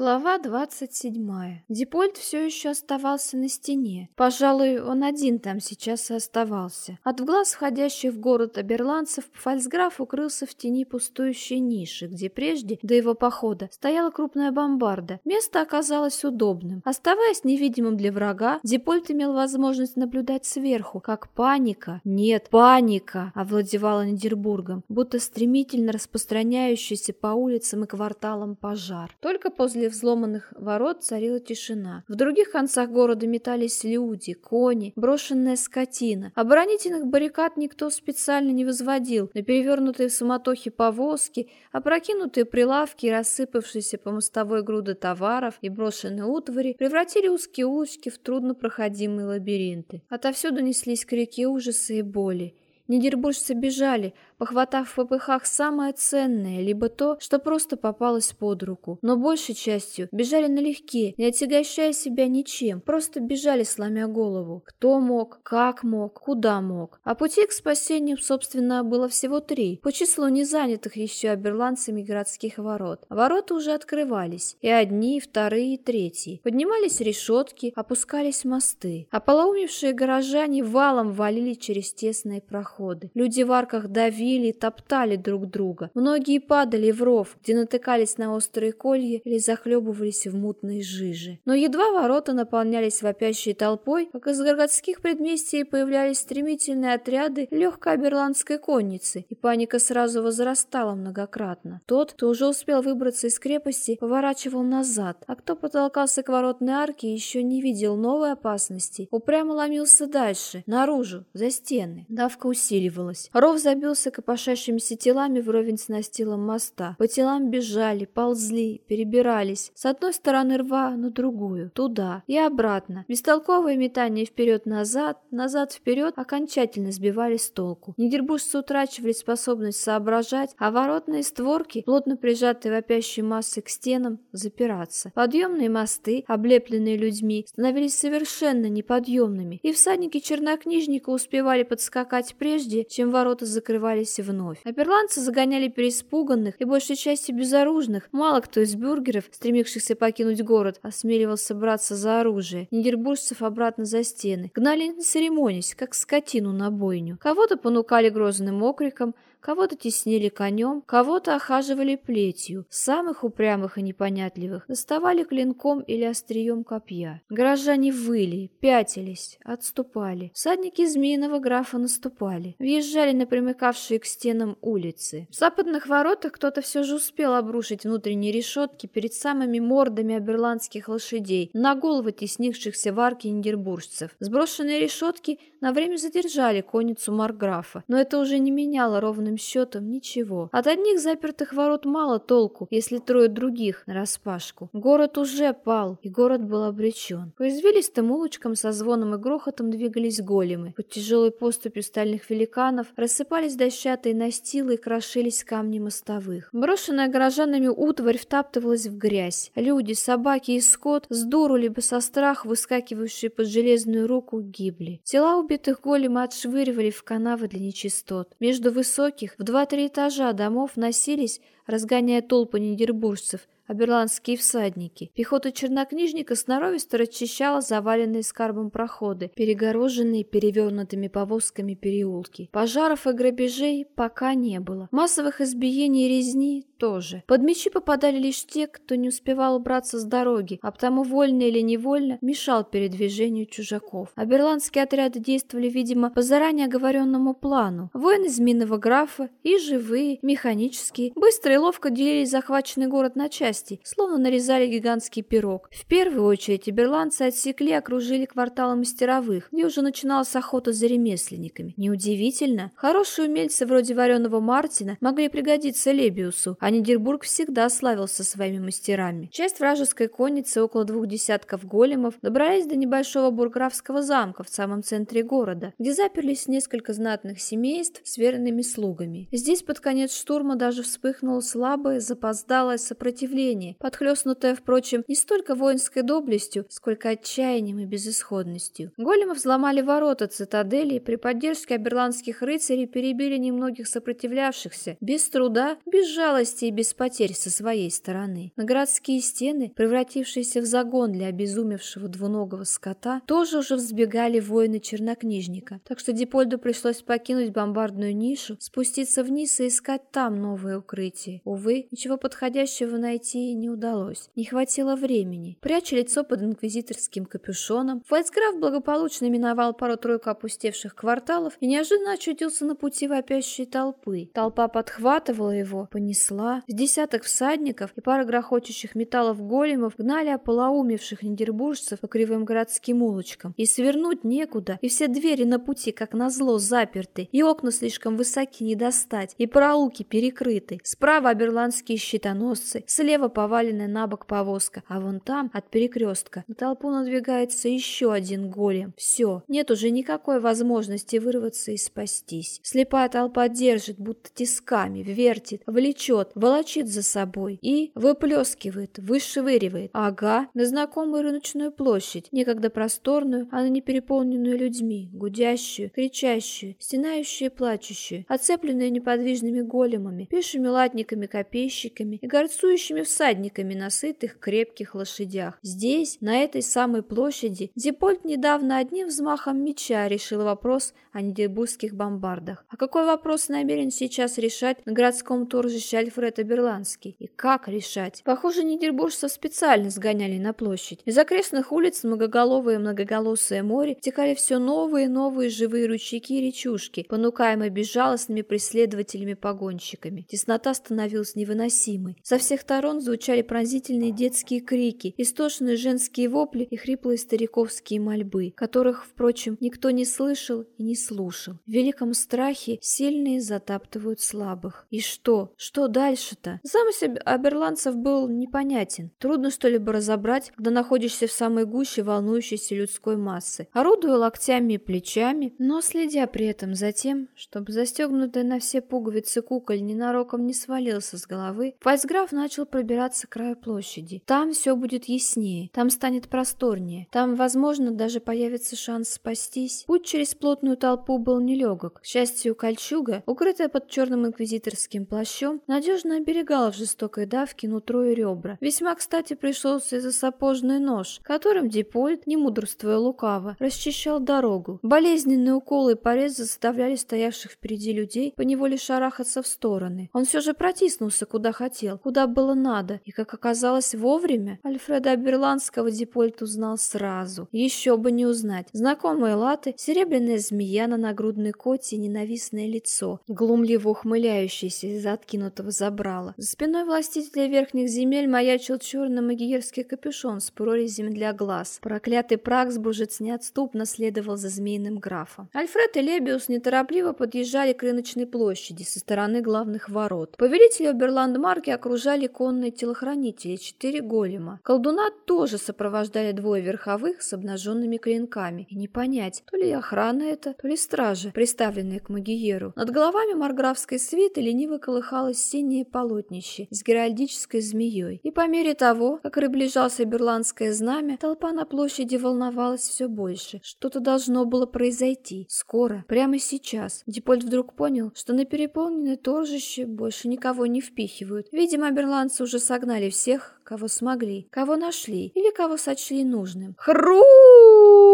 Глава двадцать седьмая. Дипольт все еще оставался на стене. Пожалуй, он один там сейчас и оставался. От глаз входящих в город оберландцев фальцграф укрылся в тени пустующей ниши, где прежде, до его похода, стояла крупная бомбарда. Место оказалось удобным. Оставаясь невидимым для врага, Дипольт имел возможность наблюдать сверху, как паника, нет, паника, овладевала Нидербургом, будто стремительно распространяющийся по улицам и кварталам пожар. Только после взломанных ворот царила тишина. В других концах города метались люди, кони, брошенная скотина. Оборонительных баррикад никто специально не возводил. На перевернутые в суматохе повозки, опрокинутые прилавки и рассыпавшиеся по мостовой груды товаров и брошенные утвари превратили узкие улочки в труднопроходимые лабиринты. Отовсюду неслись крики ужаса и боли. Нидербуржцы бежали, похватав в попыхах самое ценное, либо то, что просто попалось под руку. Но большей частью бежали налегке, не отягощая себя ничем, просто бежали, сломя голову. Кто мог, как мог, куда мог. А пути к спасению, собственно, было всего три, по числу незанятых еще оберландцами городских ворот. Ворота уже открывались, и одни, и вторые, и третьи. Поднимались решетки, опускались мосты. А полоумевшие горожане валом валили через тесные проходы. Люди в арках давили, били и топтали друг друга. Многие падали в ров, где натыкались на острые колья или захлебывались в мутной жиже. Но едва ворота наполнялись вопящей толпой, как из городских предместий появлялись стремительные отряды легкой аберландской конницы, и паника сразу возрастала многократно. Тот, кто уже успел выбраться из крепости, поворачивал назад, а кто потолкался к воротной арке и еще не видел новой опасности, упрямо ломился дальше, наружу, за стены. Давка усиливалась. Ров забился к копошащимися телами вровень с настилом моста. По телам бежали, ползли, перебирались. С одной стороны рва на другую, туда и обратно. Бестолковые метания вперед-назад, назад-вперед окончательно сбивали с толку. Нидербуржцы утрачивали способность соображать, а воротные створки, плотно прижатые вопящей массой к стенам, запираться. Подъемные мосты, облепленные людьми, становились совершенно неподъемными, и всадники чернокнижника успевали подскакать прежде, чем ворота закрывались открылись вновь. Аперландцы загоняли переиспуганных и большей части безоружных. Мало кто из бюргеров, стремившихся покинуть город, осмеливался браться за оружие. Нидербуржцев обратно за стены. Гнали не церемонясь, как скотину на бойню. Кого-то понукали грозным окриком, Кого-то теснили конем, кого-то охаживали плетью. Самых упрямых и непонятливых доставали клинком или острием копья. Горожане выли, пятились, отступали. Всадники змеиного графа наступали. Въезжали на примыкавшие к стенам улицы. В западных воротах кто-то все же успел обрушить внутренние решетки перед самыми мордами аберландских лошадей на головы теснившихся в арке нидербуржцев. Сброшенные решетки на время задержали конницу Марграфа, но это уже не меняло ровно ровным счетом ничего. От одних запертых ворот мало толку, если трое других нараспашку. Город уже пал, и город был обречен. По извилистым улочкам со звоном и грохотом двигались големы. Под тяжелой поступью стальных великанов рассыпались дощатые настилы и крошились камни мостовых. Брошенная горожанами утварь втаптывалась в грязь. Люди, собаки и скот, с дуру либо со страх, выскакивающие под железную руку, гибли. Тела убитых голема отшвыривали в канавы для нечистот. Между высоких высоких в два-три этажа домов носились, разгоняя толпы нидербуржцев, оберландские всадники. Пехота чернокнижника сноровисто расчищала заваленные скарбом проходы, перегороженные перевернутыми повозками переулки. Пожаров и грабежей пока не было. Массовых избиений и резни тоже. Под мечи попадали лишь те, кто не успевал убраться с дороги, а потому вольно или невольно мешал передвижению чужаков. Аберландские отряды действовали, видимо, по заранее оговоренному плану. Воины Змеиного графа и живые, механические, быстро и ловко делили захваченный город на части, словно нарезали гигантский пирог. В первую очередь аберландцы отсекли и окружили кварталы мастеровых, где уже начиналась охота за ремесленниками. Неудивительно, хорошие умельцы вроде вареного Мартина могли пригодиться Лебиусу, а Нидербург всегда славился своими мастерами. Часть вражеской конницы, около двух десятков големов, добрались до небольшого бурграфского замка в самом центре города, где заперлись несколько знатных семейств с верными слугами. Здесь под конец штурма даже вспыхнуло слабое, запоздалое сопротивление, подхлестнутое, впрочем, не столько воинской доблестью, сколько отчаянием и безысходностью. Големы взломали ворота цитадели и при поддержке аберландских рыцарей перебили немногих сопротивлявшихся. Без труда, без жалости скорости и без потерь со своей стороны. На городские стены, превратившиеся в загон для обезумевшего двуногого скота, тоже уже взбегали воины чернокнижника, так что Дипольду пришлось покинуть бомбардную нишу, спуститься вниз и искать там новое укрытие. Увы, ничего подходящего найти не удалось. Не хватило времени. Пряча лицо под инквизиторским капюшоном, Фальцграф благополучно миновал пару-тройку опустевших кварталов и неожиданно очутился на пути вопящей толпы. Толпа подхватывала его, понесла. С десяток всадников и пара грохочущих металлов големов гнали ополоумевших нидербуржцев по кривым городским улочкам. И свернуть некуда, и все двери на пути, как назло, заперты, и окна слишком высоки не достать, и проулки перекрыты. Справа оберландские щитоносцы, слева поваленная на бок повозка, а вон там, от перекрестка, на толпу надвигается еще один голем. Все, нет уже никакой возможности вырваться и спастись. Слепая толпа держит, будто тисками, вертит, влечет, волочит за собой и выплескивает, вышвыривает. Ага, на знакомую рыночную площадь, некогда просторную, а на непереполненную людьми, гудящую, кричащую, стенающую и плачущую, оцепленную неподвижными големами, пешими латниками, копейщиками и горцующими всадниками на сытых крепких лошадях. Здесь, на этой самой площади, Дипольт недавно одним взмахом меча решил вопрос о нидербургских бомбардах. А какой вопрос намерен сейчас решать на городском торжище Альфреда Берландский? И как решать? Похоже, нидербуржцев специально сгоняли на площадь. Из окрестных улиц многоголовое многоголосое море текали все новые и новые живые ручейки и речушки, понукаемые безжалостными преследователями-погонщиками. Теснота становилась невыносимой. Со всех сторон звучали пронзительные детские крики, истошные женские вопли и хриплые стариковские мольбы, которых, впрочем, никто не слышал и не слушал. В великом страхе сильные затаптывают слабых. И что? Что дальше-то? Замысел аберландцев был непонятен. Трудно что-либо разобрать, когда находишься в самой гуще волнующейся людской массы. Орудуя локтями и плечами, но следя при этом за тем, чтобы застегнутая на все пуговицы куколь ненароком не свалился с головы, Фальцграф начал пробираться к краю площади. Там все будет яснее, там станет просторнее, там, возможно, даже появится шанс спастись. Путь через плотную толпу был нелегок. К счастью, кольчуга, укрытая под черным инквизиторским плащом, надежно оберегала в жестокой давке нутро и ребра. Весьма, кстати, пришелся из-за сапожный нож, которым Дипольт, не мудрствуя лукаво, расчищал дорогу. Болезненные уколы и порезы заставляли стоявших впереди людей поневоле шарахаться в стороны. Он все же протиснулся куда хотел, куда было надо, и, как оказалось, вовремя Альфреда Аберландского Дипольт узнал сразу. Еще бы не узнать. Знакомые латы, серебряная змея на нагрудной коте и ненавистное лицо, глумливо ухмыляющееся из-за откинутого забрала. За спиной властителя верхних земель маячил черный магиерский капюшон с прорезями для глаз. Проклятый Праксбужец неотступно следовал за змеиным графом. Альфред и Лебиус неторопливо подъезжали к рыночной площади со стороны главных ворот. Повелители Оберландмарки окружали конные телохранители, четыре голема. Колдуна тоже сопровождали двое верховых с обнаженными клинками. И не понять, то ли охрана это, то ли стража, приставленная к Магиеру. Над головами марграфской свиты лениво колыхалось синее полотнище с геральдической змеей. И по мере того, как приближался берландское знамя, толпа на площади волновалась все больше. Что-то должно было произойти. Скоро, прямо сейчас. Дипольт вдруг понял, что на переполненное торжище больше никого не впихивают. Видимо, берландцы уже согнали всех, кого смогли, кого нашли или кого сочли нужным. Хру!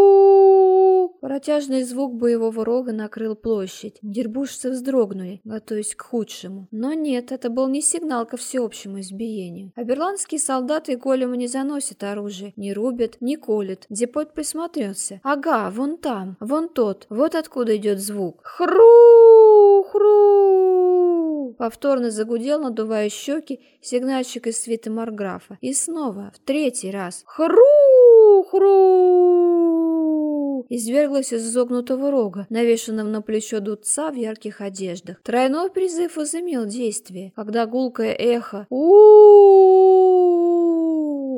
Протяжный звук боевого рога накрыл площадь. Дербушцы вздрогнули, готовясь к худшему. Но нет, это был не сигнал ко всеобщему избиению. Аберландские солдаты и големы не заносят оружие, не рубят, не колят. Депот присмотрелся. Ага, вон там, вон тот, вот откуда идет звук. Хру! Хру! Повторно загудел, надувая щеки, сигнальщик из свиты Марграфа. И снова, в третий раз. Хру! Хру! Изверглась из изогнутого рога, навешенного на плечо дудца в ярких одеждах. Тройной призыв возымел действие, когда гулкое эхо у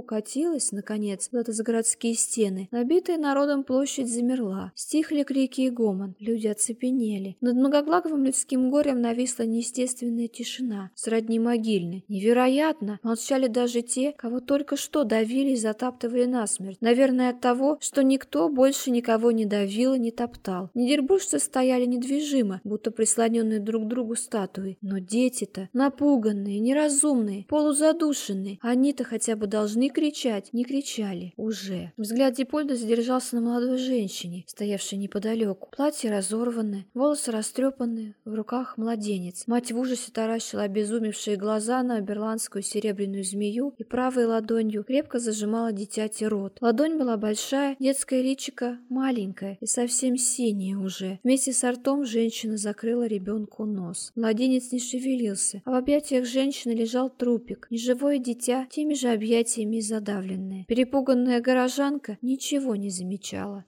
укатилась, наконец, куда-то за городские стены, набитая народом площадь замерла. Стихли крики и гомон. Люди оцепенели. Над многоглаговым людским горем нависла неестественная тишина, сродни могильной. Невероятно! Молчали даже те, кого только что давили и затаптывали насмерть. Наверное, от того, что никто больше никого не давил и не топтал. Нидербуржцы стояли недвижимо, будто прислоненные друг к другу статуи. Но дети-то напуганные, неразумные, полузадушенные. Они-то хотя бы должны кричать. Не кричали. Уже. Взгляд Дипольда задержался на молодой женщине, стоявшей неподалеку. Платье разорванное, волосы растрепанные, в руках младенец. Мать в ужасе таращила обезумевшие глаза на берландскую серебряную змею и правой ладонью крепко зажимала дитяти рот. Ладонь была большая, детское личико маленькое и совсем синее уже. Вместе с ртом женщина закрыла ребенку нос. Младенец не шевелился, а в объятиях женщины лежал трупик, неживое дитя, теми же объятиями задавленное. Перепуганная горожанка ничего не замечала.